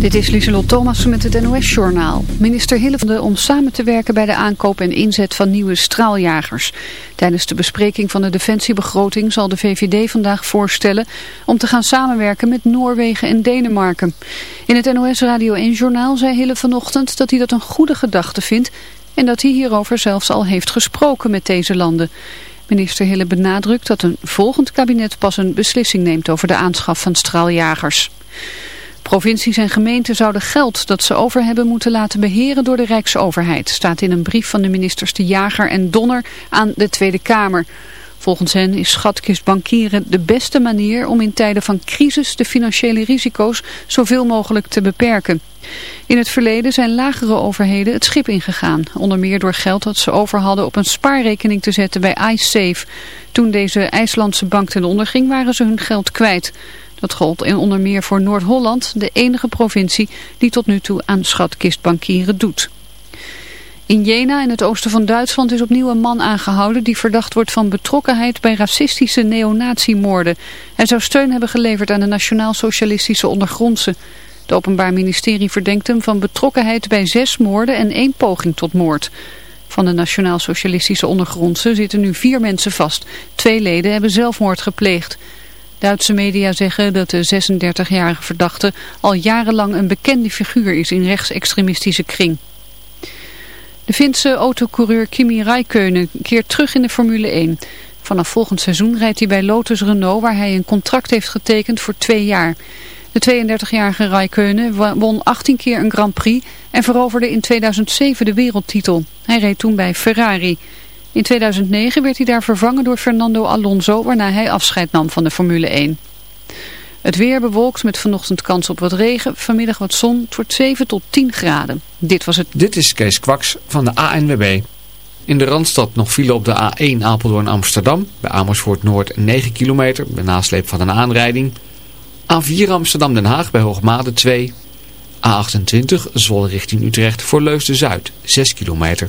Dit is Lieselot Thomas met het NOS-journaal. Minister Hille om samen te werken bij de aankoop en inzet van nieuwe straaljagers. Tijdens de bespreking van de defensiebegroting zal de VVD vandaag voorstellen om te gaan samenwerken met Noorwegen en Denemarken. In het NOS Radio 1-journaal zei Hille vanochtend dat hij dat een goede gedachte vindt en dat hij hierover zelfs al heeft gesproken met deze landen. Minister Hille benadrukt dat een volgend kabinet pas een beslissing neemt over de aanschaf van straaljagers. Provincies en gemeenten zouden geld dat ze over hebben moeten laten beheren door de Rijksoverheid, staat in een brief van de ministers De Jager en Donner aan de Tweede Kamer. Volgens hen is schatkist bankieren de beste manier om in tijden van crisis de financiële risico's zoveel mogelijk te beperken. In het verleden zijn lagere overheden het schip ingegaan, onder meer door geld dat ze over hadden op een spaarrekening te zetten bij iSafe. Toen deze IJslandse bank ten onder ging waren ze hun geld kwijt. Dat gold onder meer voor Noord-Holland, de enige provincie die tot nu toe aan schatkistbankieren doet. In Jena, in het oosten van Duitsland, is opnieuw een man aangehouden die verdacht wordt van betrokkenheid bij racistische neonatiemoorden. Hij zou steun hebben geleverd aan de Nationaal-Socialistische Ondergrondse. Het Openbaar Ministerie verdenkt hem van betrokkenheid bij zes moorden en één poging tot moord. Van de Nationaal-Socialistische Ondergrondse zitten nu vier mensen vast. Twee leden hebben zelfmoord gepleegd. Duitse media zeggen dat de 36-jarige verdachte al jarenlang een bekende figuur is in rechtsextremistische kring. De Finse autocoureur Kimi Räikkönen keert terug in de Formule 1. Vanaf volgend seizoen rijdt hij bij Lotus Renault waar hij een contract heeft getekend voor twee jaar. De 32-jarige Räikkönen won 18 keer een Grand Prix en veroverde in 2007 de wereldtitel. Hij reed toen bij Ferrari. In 2009 werd hij daar vervangen door Fernando Alonso, waarna hij afscheid nam van de Formule 1. Het weer bewolkt met vanochtend kans op wat regen, vanmiddag wat zon, het wordt 7 tot 10 graden. Dit was het. Dit is Kees Kwaks van de ANWB. In de Randstad nog file op de A1 Apeldoorn-Amsterdam, bij Amersfoort Noord 9 kilometer, bij nasleep van een aanrijding. A4 Amsterdam-Den Haag bij Hoogmade 2. A28 Zwolle richting Utrecht voor Leusden-Zuid 6 kilometer.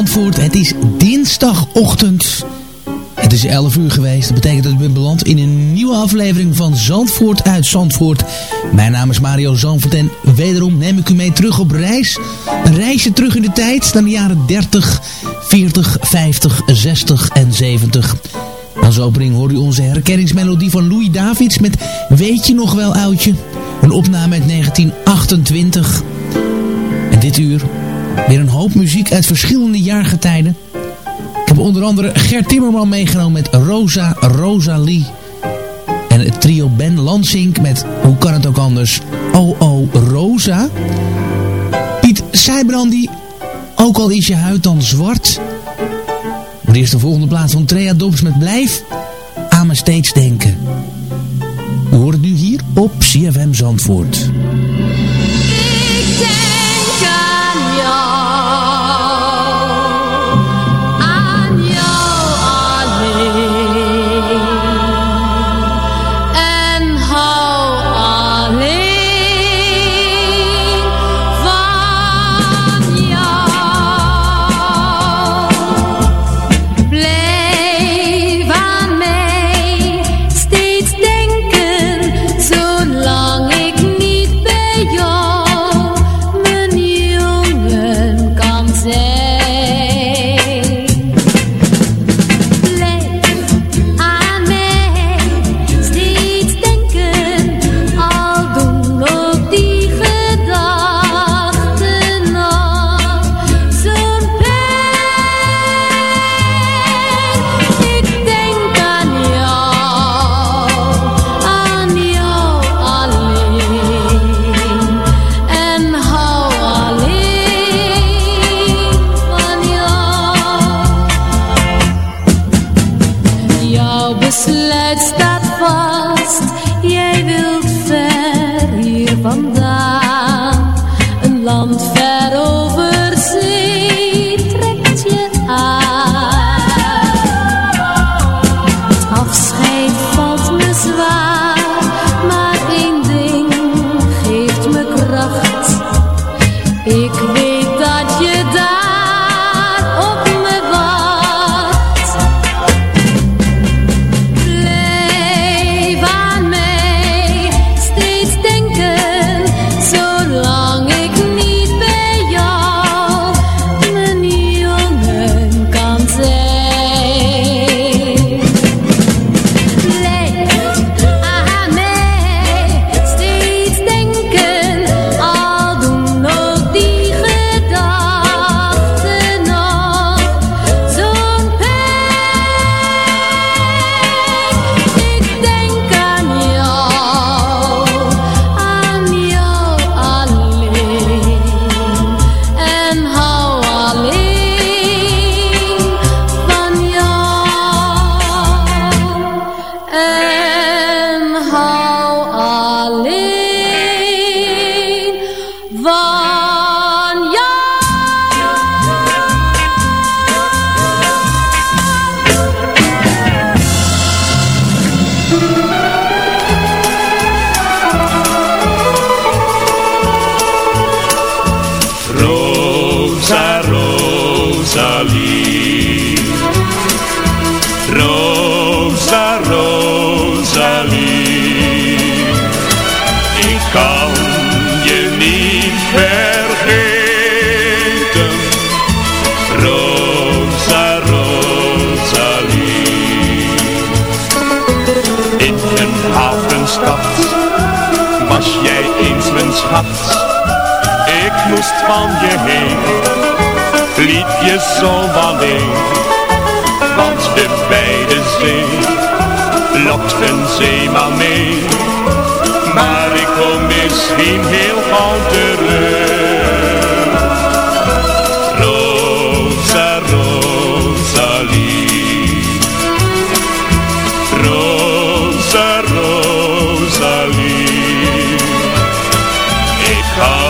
Zandvoort, het is dinsdagochtend. Het is 11 uur geweest. Dat betekent dat ik ben beland in een nieuwe aflevering van Zandvoort uit Zandvoort. Mijn naam is Mario Zandvoort en wederom neem ik u mee terug op reis. Een reisje terug in de tijd naar de jaren 30, 40, 50, 60 en 70. Als opening hoor u onze herkenningsmelodie van Louis Davids met Weet je nog wel oudje? Een opname uit 1928. En dit uur Weer een hoop muziek uit verschillende jaargetijden. Ik heb onder andere Gert Timmerman meegenomen met Rosa Rosalie. En het trio Ben Lansink met, hoe kan het ook anders, Oh Rosa. Piet Seibrandi, ook al is je huid dan zwart. Maar eerst de volgende plaats van Trea Dobbs met Blijf aan me steeds denken. U hoort het nu hier op CFM Zandvoort. Ik van je heen. Liedjes zo alleen, want de bij de zee lokt een zeeman mee. Maar ik kom misschien heel gauw terug. Roze Rosalie. Rosa, Rosalie. Ik hou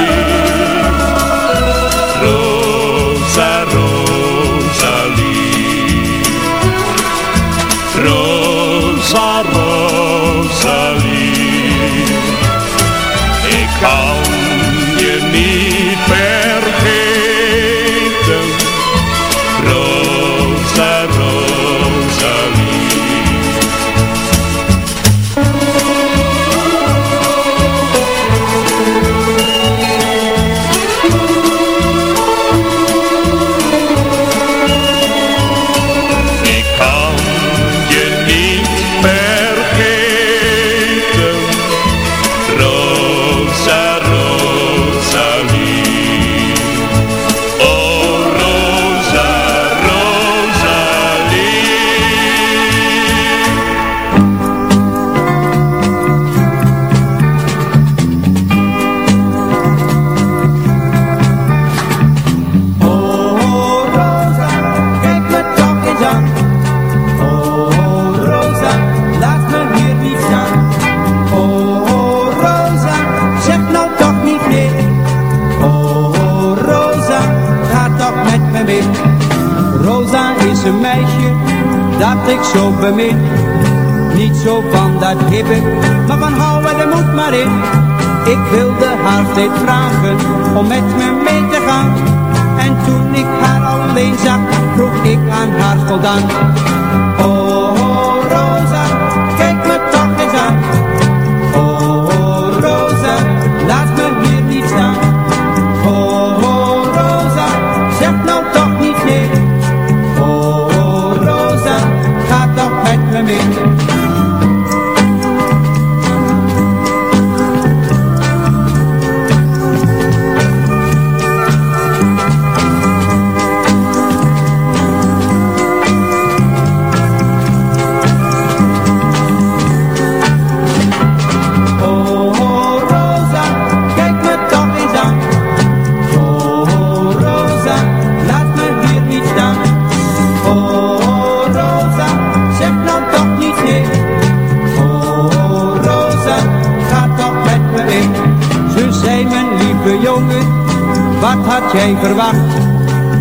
감.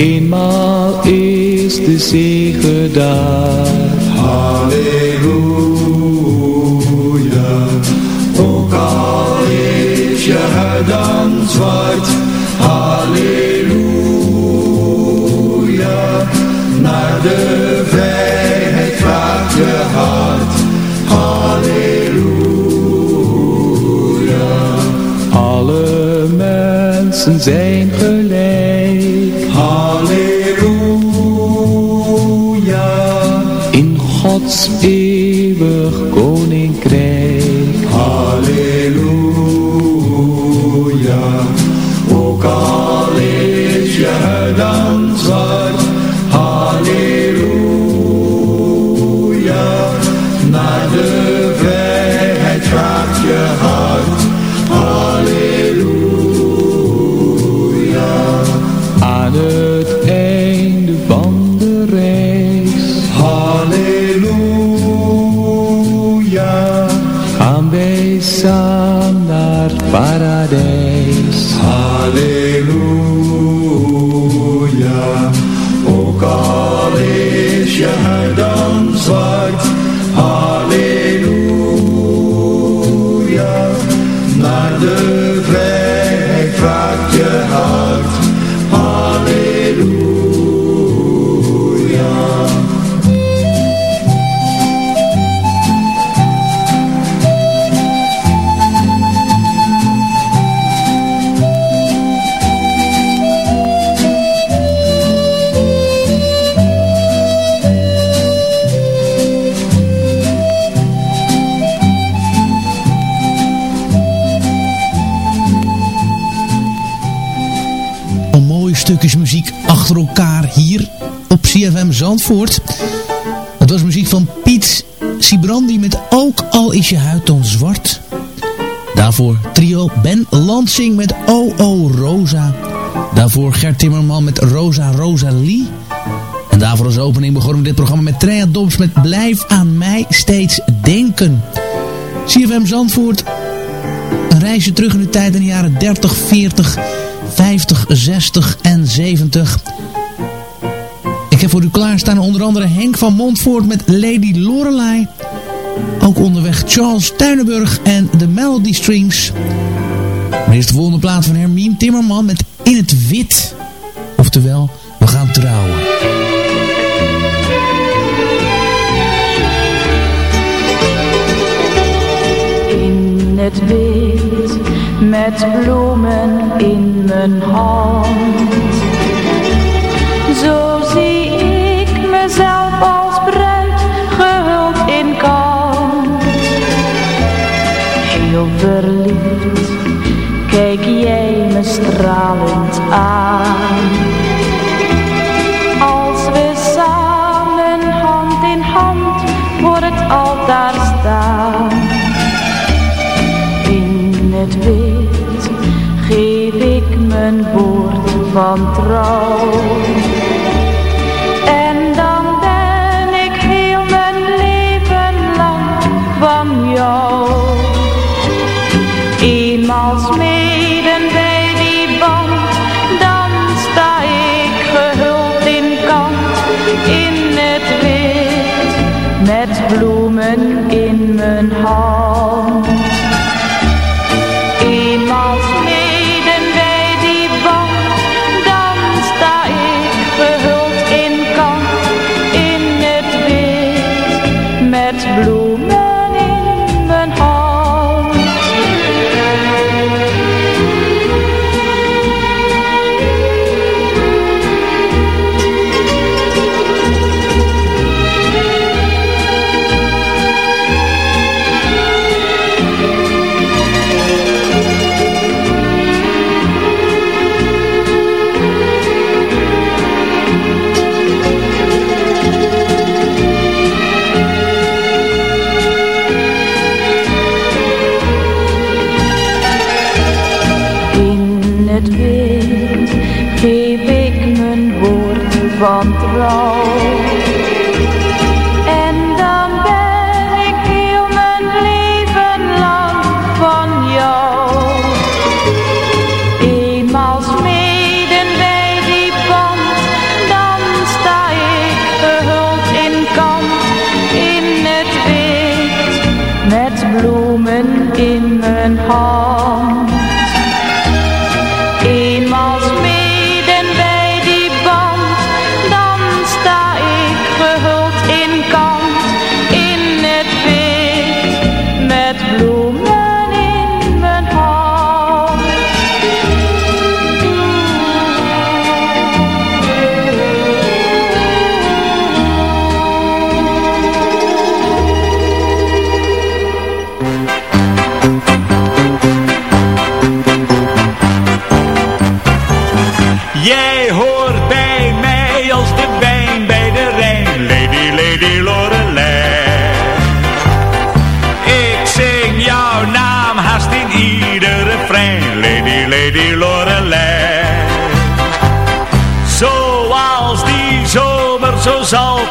Eenmaal is de zege daar. Halleluja. Ook al is je huid dan zwart. Halleluja. Naar de vrijheid vraagt je hart. Halleluja. Alle mensen zijn gelijk. Gods be. Stukjes muziek achter elkaar hier op CFM Zandvoort. Het was muziek van Piet Sibrandi met Ook al is je huid dan zwart. Daarvoor trio Ben Lansing met O O Rosa. Daarvoor Gert Timmerman met Rosa Rosalie. En daarvoor als opening begonnen we dit programma met Trea Dobbs met Blijf aan mij steeds denken. CFM Zandvoort, een reisje terug in de tijd in de jaren 30, 40, 50, 60 en 70. Ik heb voor u klaarstaan onder andere Henk van Montvoort met Lady Lorelei. Ook onderweg Charles Tuinenburg en de Melody Strings. Maar eerst de volgende plaat van Hermine Timmerman met In het Wit. Oftewel, we gaan trouwen. In het wit, met bloemen in mijn hand. Zo zie ik mezelf als bruid, gehuld in kant. Heel verliefd, kijk jij me stralend aan. Woord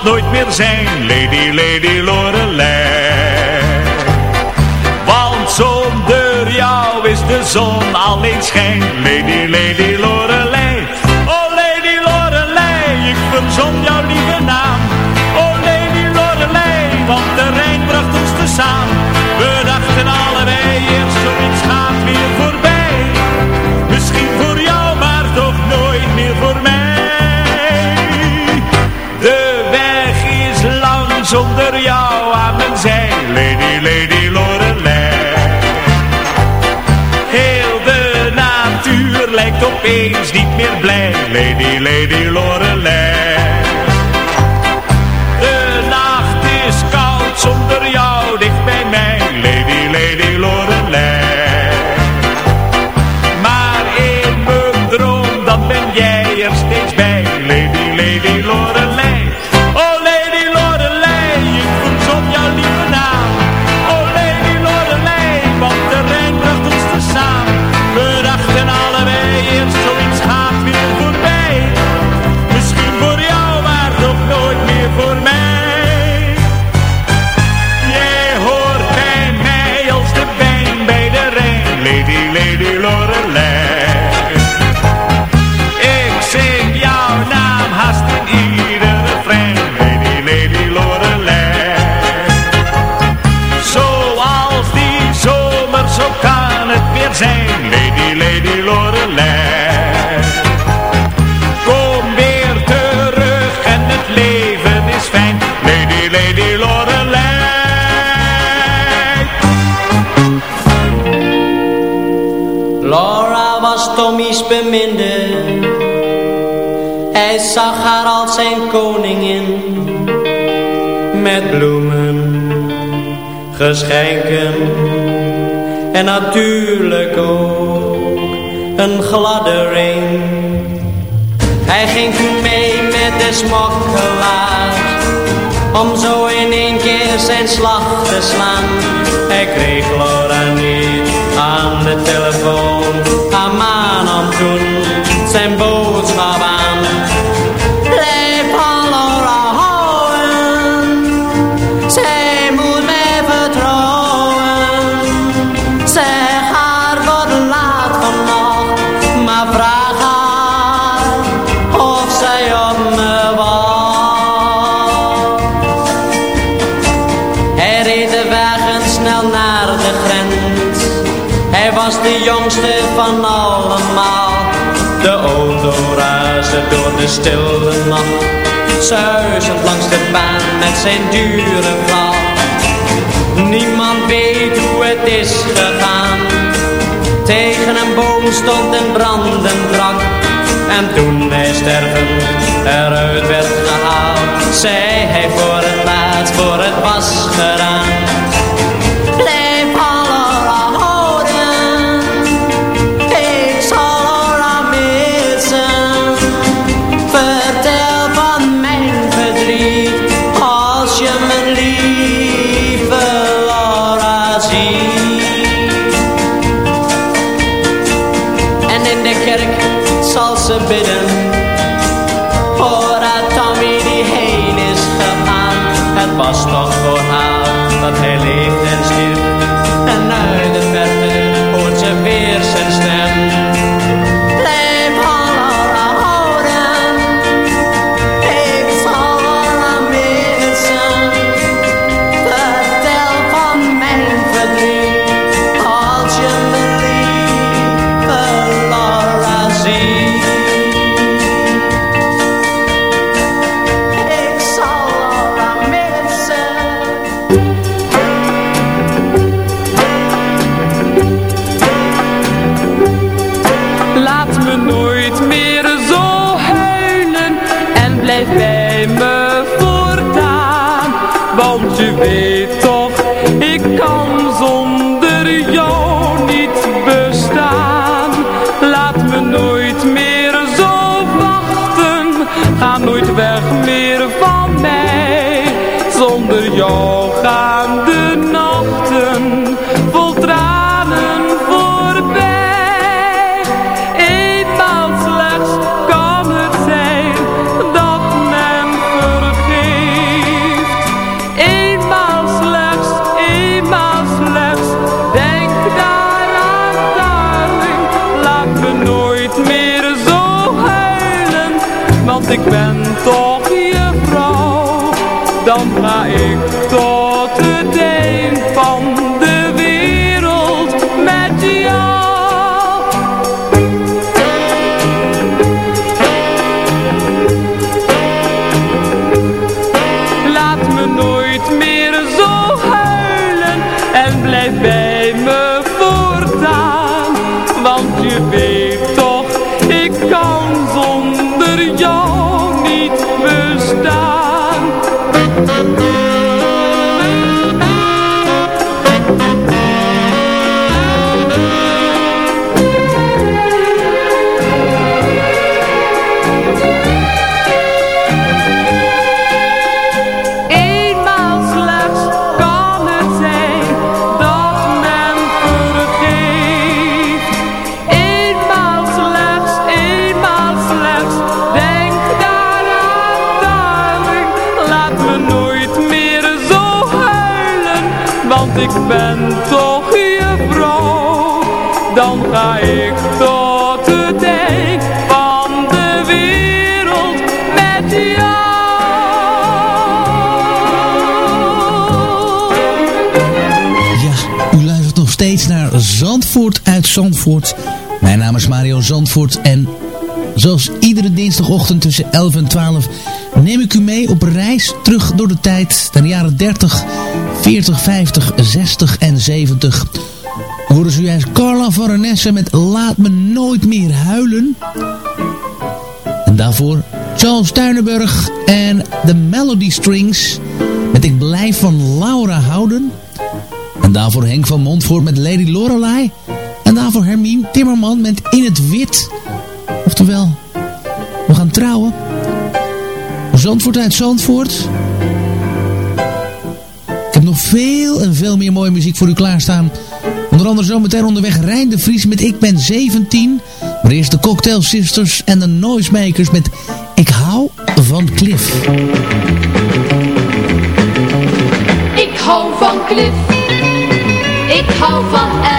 nooit meer zijn, Lady, Lady Lorelei. Want zonder jou is de zon alleen schijn opeens niet meer blij. Lady, Lady Lorelei zag haar als zijn koningin Met bloemen, geschenken En natuurlijk ook een gladde ring Hij ging mee met de smokkelaar Om zo in één keer zijn slag te slaan. Hij kreeg Laura niet aan de telefoon aan om toen zijn boom de stille nacht. Suizend langs de baan met zijn dure vlag. Niemand weet hoe het is gegaan. Tegen een boom stond een brandend drak. En toen hij sterven eruit werd gehaald. Zei hij voor het laatst voor het was geraakt want ik ben toch Uit Zandvoort. Mijn naam is Mario Zandvoort en zoals iedere dinsdagochtend tussen 11 en 12 neem ik u mee op reis terug door de tijd naar de jaren 30, 40, 50, 60 en 70. Horen ze juist Carla van Renesse met Laat me nooit meer huilen. En daarvoor Charles Tuinenburg en de Melody Strings met Ik blijf van Laura houden. En daarvoor Henk van Montvoort met Lady Lorelei. En daarvoor Hermine Timmerman met In het Wit. Oftewel, we gaan trouwen. Zandvoort uit Zandvoort. Ik heb nog veel en veel meer mooie muziek voor u klaarstaan. Onder andere zometeen onderweg Rijn de Vries met Ik ben 17. Maar eerst de Cocktail Sisters en de Noisemakers met Ik hou van Cliff. Ik hou van Cliff, ik hou van Elvis,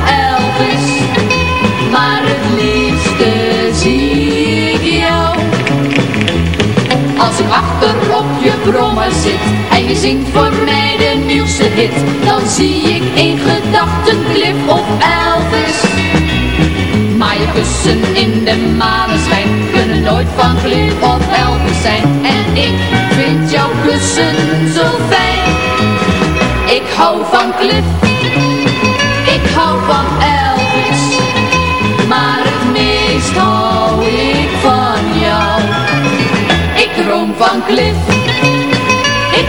brommer zit en je zingt voor mij de nieuwste hit, dan zie ik in gedachten Cliff of Elvis. Maar je kussen in de maneschijn kunnen nooit van Cliff of Elvis zijn. En ik vind jouw kussen zo fijn. Ik hou van Cliff, ik hou van Elvis, maar het meest hou ik van jou. Ik droom van Cliff,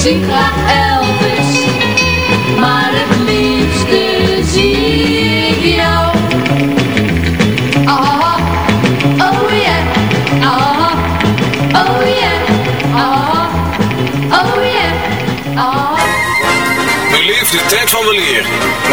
zie graag Elvis, maar het liefste zie ik jou. Ah, oh yeah, ah, oh yeah, ah, oh yeah, ah. Beleef de tijd van weleer met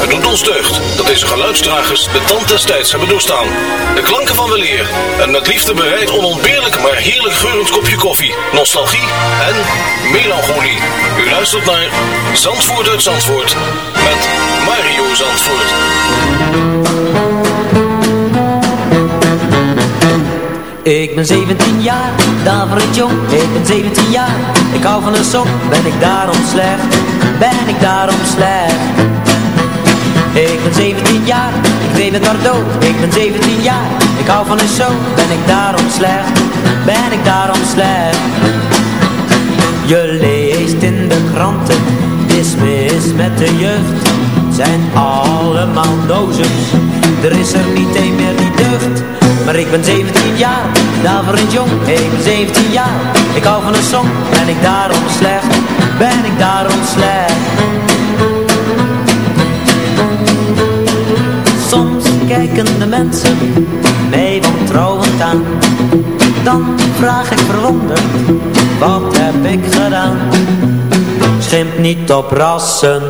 Het doet ons deugd dat deze geluidsdragers de tand des tijds hebben doorstaan. De klanken van weleer en met liefde bereid onontbeerlijk maar heerlijk geurend kopje koffie, nostalgie en melancholie. U luistert naar Zandvoort uit Zandvoort met Mario Zandvoort. Ik ben 17 jaar, daverend jong, ik ben 17 jaar Ik hou van een song, ben ik daarom slecht, ben ik daarom slecht Ik ben 17 jaar, ik weet het maar dood. Ik ben 17 jaar, ik hou van een show, ben ik daarom slecht, ben ik daarom slecht? Je leest in de kranten, is mis met de jeugd. Zijn allemaal dozens, er is er niet een meer die deugt maar ik ben 17 jaar, daarvoor een jong, ik ben 17 jaar Ik hou van een song, ben ik daarom slecht, ben ik daarom slecht kijken de mensen mij wantrouwend aan. Dan vraag ik verwonderd, wat heb ik gedaan? Schimp niet op rassen,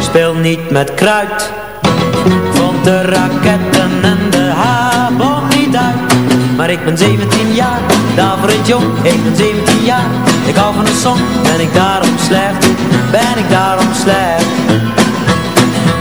speel niet met kruid. Vond de raketten en de haarbom niet uit. Maar ik ben 17 jaar, daarvoor het jong Ik ben 17 jaar, ik hou van een song Ben ik daarom slecht, ben ik daarom slecht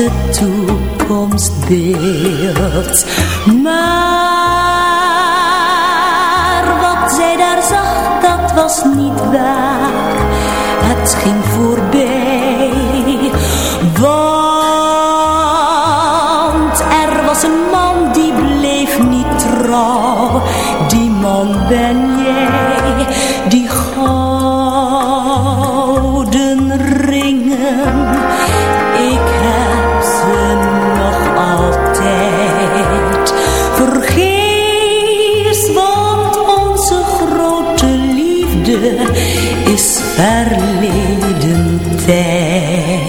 was het toekomstbeeld. verleden tijd.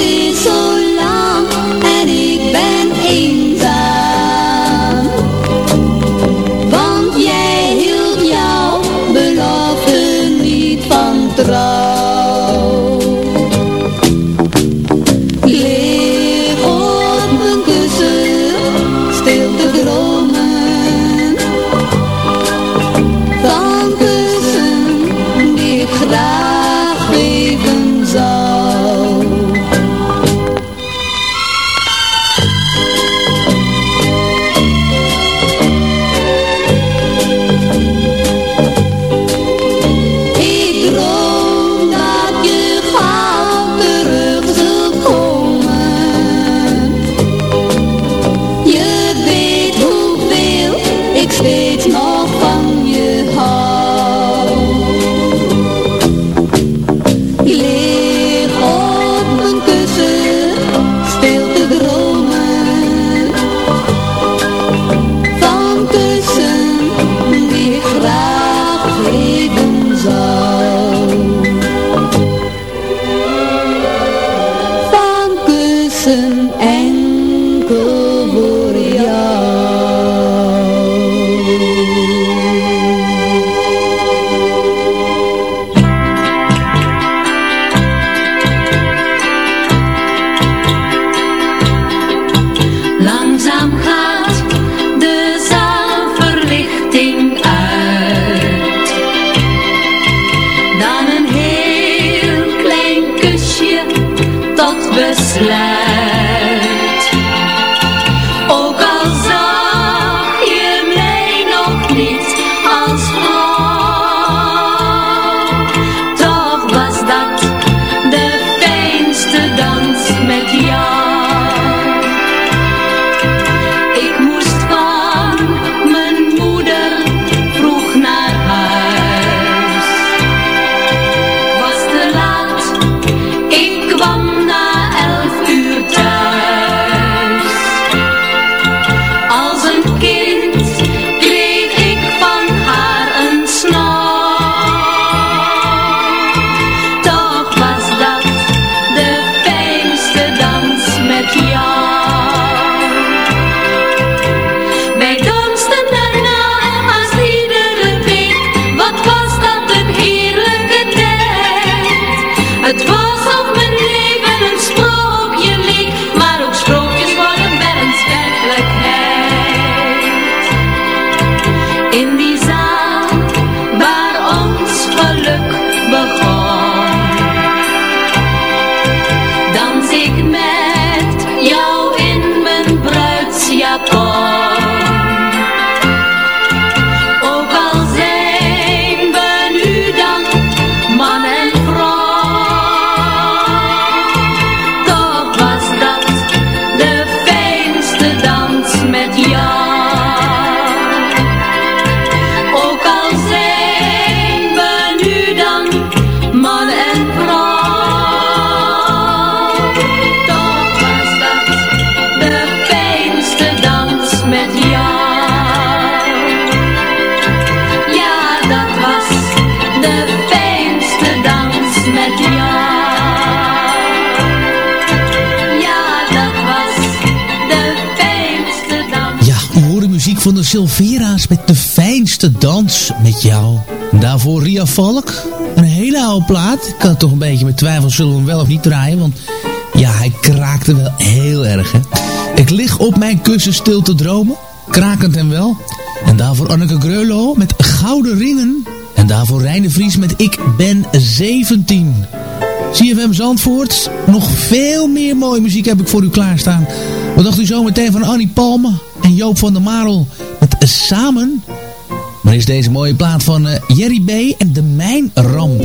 Nacht is als van de Silvera's met de fijnste dans met jou. Daarvoor Ria Valk, een hele oude plaat. Ik had toch een beetje met twijfel, zullen we hem wel of niet draaien? Want ja, hij kraakte wel heel erg, hè. Ik lig op mijn kussen stil te dromen, krakend en wel. En daarvoor Anneke Greulow met Gouden Ringen. En daarvoor Reine Vries met Ik ben 17. CFM Zandvoort, nog veel meer mooie muziek heb ik voor u klaarstaan. Wat dacht u zo meteen van Annie Palme en Joop van der Marel met Samen? Maar is deze mooie plaat van uh, Jerry B. en de Mijnramp.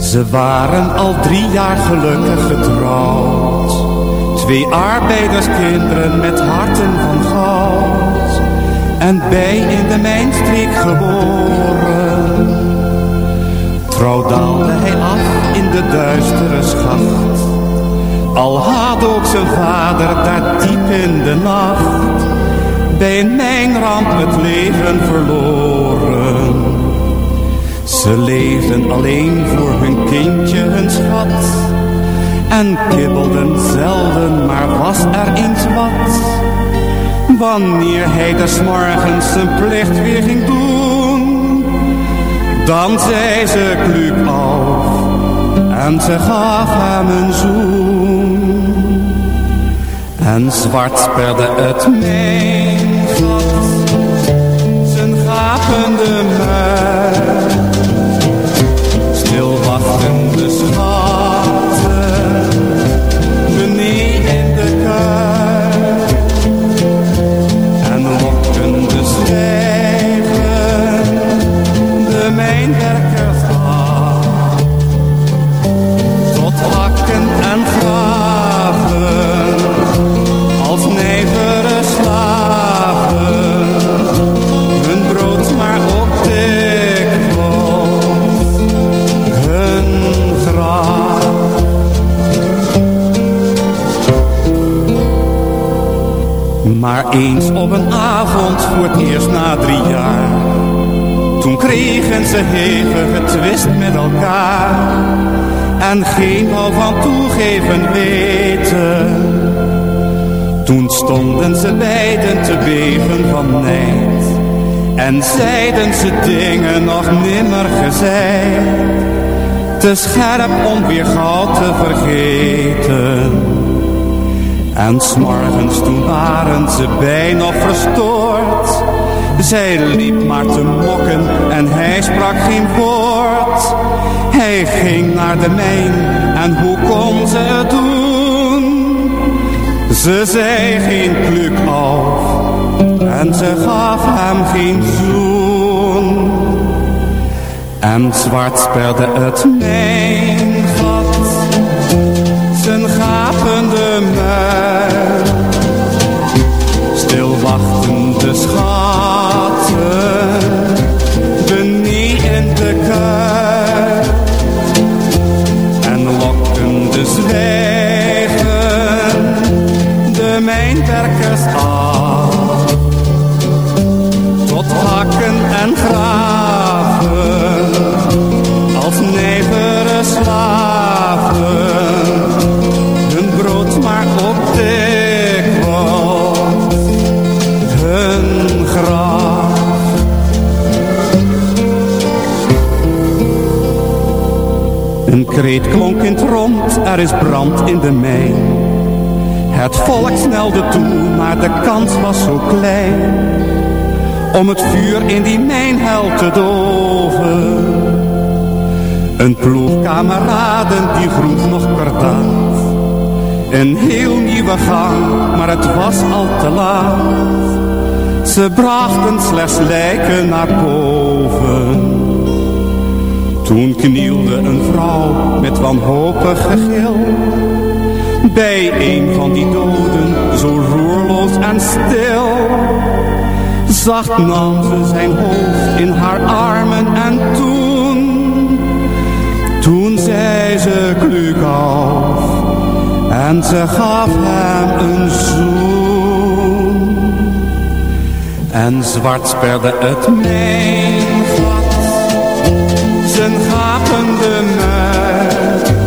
Ze waren al drie jaar gelukkig getrouwd. Twee arbeiderskinderen met harten van goud. En bij in de mijnstreek geboren. Trouw daalde hij af in de duistere schacht. Al had ook zijn vader daar diep in de nacht. Bij een mijnramp het leven verloren. Ze leefden alleen voor hun kindje, hun schat. En kibbelden zelden, maar was er eens wat. Wanneer hij des morgens zijn plicht weer ging doen. Dan zei ze kluk af en ze gaf hem een zoen. En zwart sperde het mijn ze hevige twist met elkaar En geen wou van toegeven weten. Toen stonden ze beiden te beven van nijd En zeiden ze dingen nog nimmer gezegd. Te scherp om weer gauw te vergeten. En s'morgens toen waren ze bijna verstoord. Zij liep maar te mokken en hij sprak geen woord. Hij ging naar de mijn en hoe kon ze het doen? Ze zei geen kluk af en ze gaf hem geen zoen. En zwart sperde het mijn gat, zijn gapende muil. Stil wachtende schatten, beneden in de kuil. En lokkende zwijgen, de mijnwerkers af. Kreet klonk in het rond, er is brand in de mijn. Het volk snelde toe, maar de kans was zo klein. Om het vuur in die mijnhel te doven. Een ploeg kameraden die groef nog kardaat. Een heel nieuwe gang, maar het was al te laat. Ze brachten slechts lijken naar boven. Toen knielde een vrouw met wanhopig gegil. Bij een van die doden, zo roerloos en stil. Zacht nam ze zijn hoofd in haar armen en toen, toen zei ze kluk af en ze gaf hem een zoen. En zwart sperde het gat, zijn gapende muil.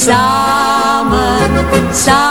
Samen, samen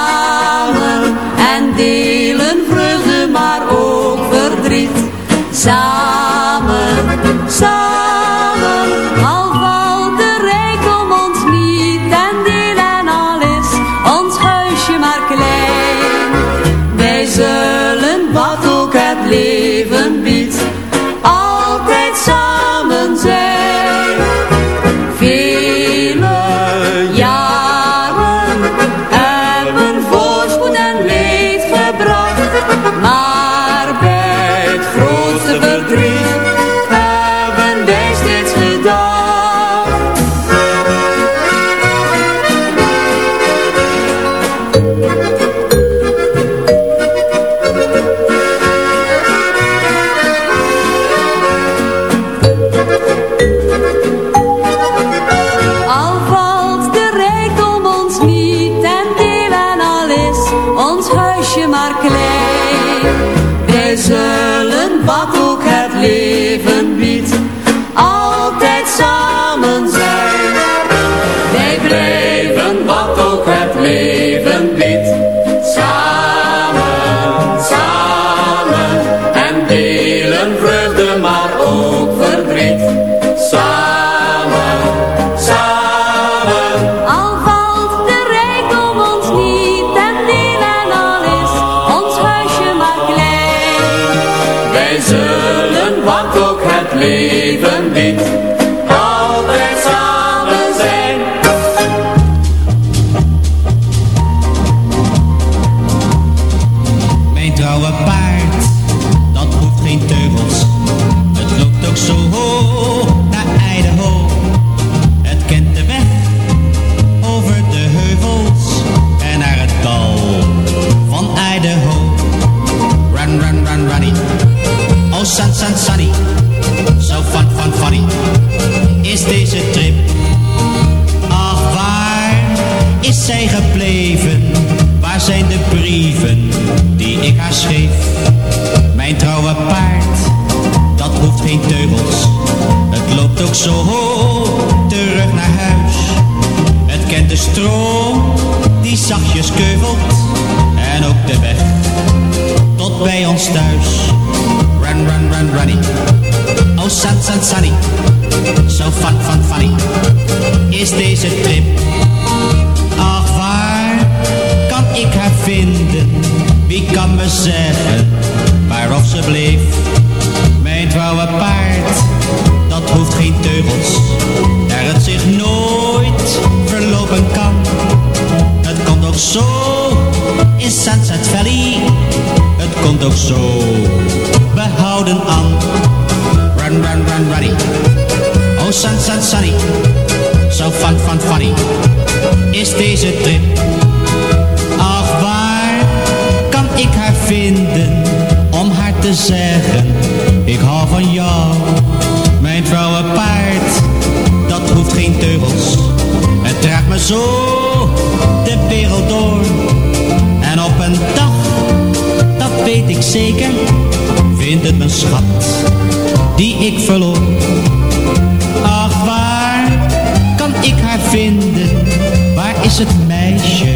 zo hoog terug naar huis. Het kent de stroom die zachtjes keuvelt. En ook de weg tot bij ons thuis. Run, run, run, runny. Oh, sun, sun, sunny. So fun, fun, funny. Is deze trip. Zo behouden aan. Run, run, run, runny. Oh, sun, sun, sunny. So fun, fun, funny. Is deze trip. Ach, waar kan ik haar vinden om haar te zeggen: Ik hou van jou. Mijn trouwe paard, dat hoeft geen teugels. Het draagt me zo weet ik zeker, vindt het mijn schat die ik verloor. Ach, waar kan ik haar vinden? Waar is het meisje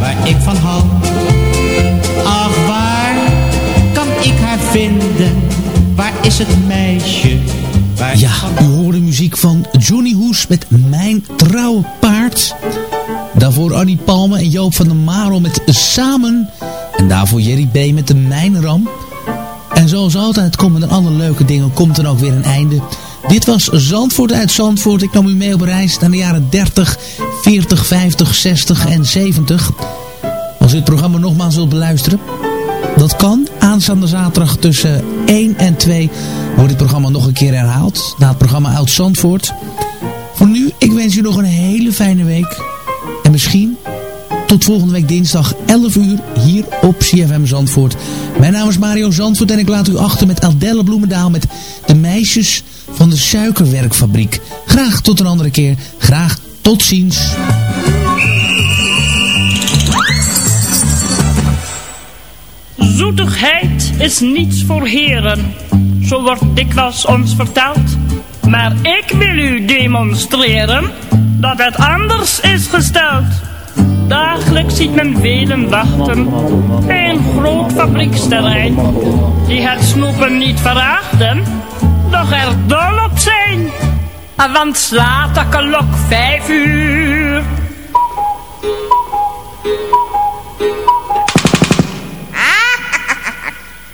waar ik van hou? Ach, waar kan ik haar vinden? Waar is het meisje waar Ja, u hoorde muziek van Johnny Hoes met Mijn Trouwe Paard. Daarvoor Annie Palme en Joop van der Marel met Samen. En daarvoor Jerry B. met de Mijnram. En zoals altijd komen er alle leuke dingen, komt er ook weer een einde. Dit was Zandvoort uit Zandvoort. Ik nam u mee op reis naar de jaren 30, 40, 50, 60 en 70. Als u het programma nogmaals wilt beluisteren, dat kan. Aanstaande zaterdag tussen 1 en 2 wordt het programma nog een keer herhaald. Na het programma uit Zandvoort. Voor nu, ik wens u nog een hele fijne week. En misschien tot volgende week dinsdag 11 uur hier op CFM Zandvoort. Mijn naam is Mario Zandvoort en ik laat u achter met Aldelle Bloemendaal met de meisjes van de suikerwerkfabriek. Graag tot een andere keer. Graag tot ziens. Zoetigheid is niets voor heren, zo wordt dikwijls ons verteld. Maar ik wil u demonstreren dat het anders is gesteld. Dagelijks ziet men velen wachten bij een groot fabrieksterrein. Die het snoepen niet verachten, doch er dol op zijn. Want slaat de klok vijf uur.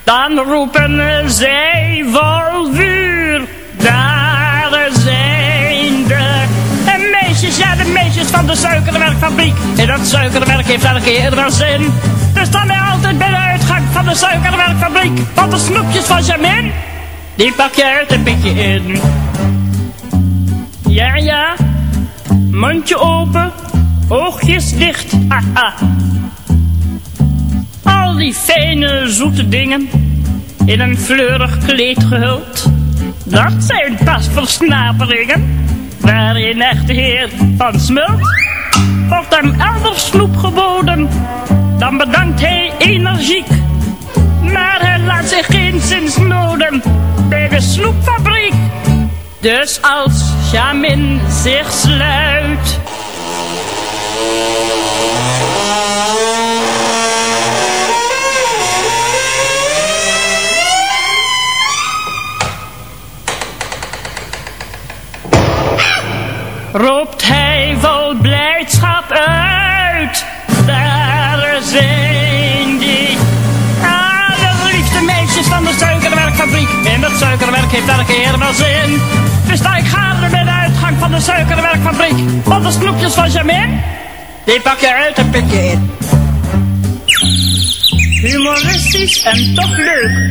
Dan roepen zij vol vuur. Meisjes van de suikerwerkfabriek. En dat suikerwerk heeft elke keer wel zin. Dus staan wij altijd bij de uitgang van de suikerwerkfabriek. Want de snoepjes van Jamin, die pak je uit en pik je in. Ja, ja, mondje open, oogjes dicht, haha. Al die fijne, zoete dingen, in een fleurig kleed gehuld. Dat zijn pas versnaperingen, waarin echt de heer van smult. Wordt hem elders snoep geboden, dan bedankt hij energiek. Maar hij laat zich geen zins noden bij de snoepfabriek. Dus als Jamin zich sluit... roept hij vol blijdschap uit. Daar zijn die allerliefste meisjes van de suikerwerkfabriek. En dat suikerwerk heeft elke keer wel zin. Dus sta ik gaande bij de uitgang van de suikerwerkfabriek. Want de snoepjes van Jamin, die pak je uit en pik je in. Humoristisch en toch leuk.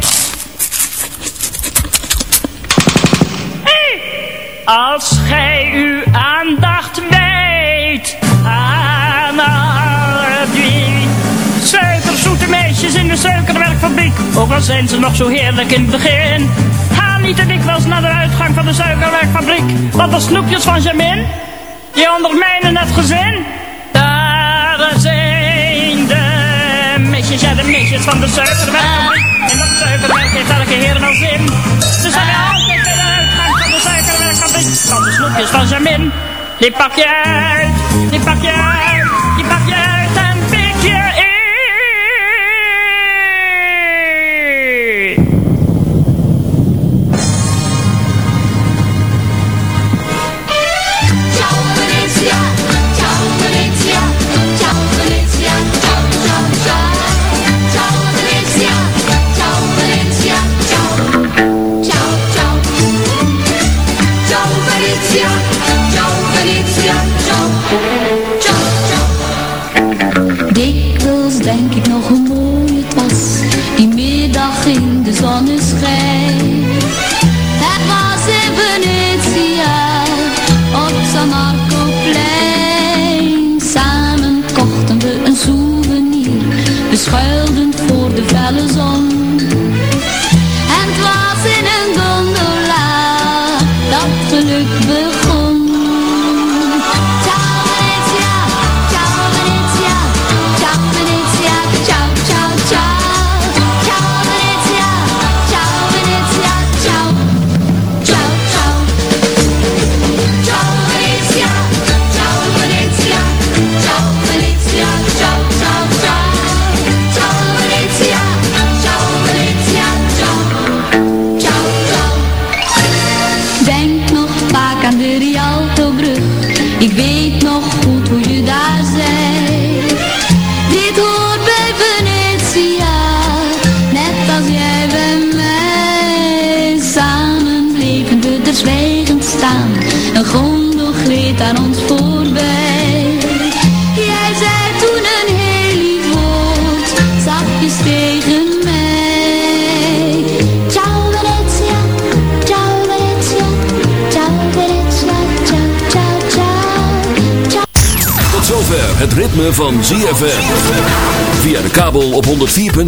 Als gij uw aandacht wijdt aan alle die suikerzoete meisjes in de suikerwerkfabriek. Ook al zijn ze nog zo heerlijk in het begin. Ga niet te dikwijls naar de uitgang van de suikerwerkfabriek. Want de snoepjes van Jamin, die ondermijnen het gezin. Daar zijn de meisjes, ja de meisjes van de suikerwerkfabriek. En dat suikerwerk heeft elke heer wel zin. Ze zijn Van de snoepjes van die je uit, die pak je uit, die pak je uit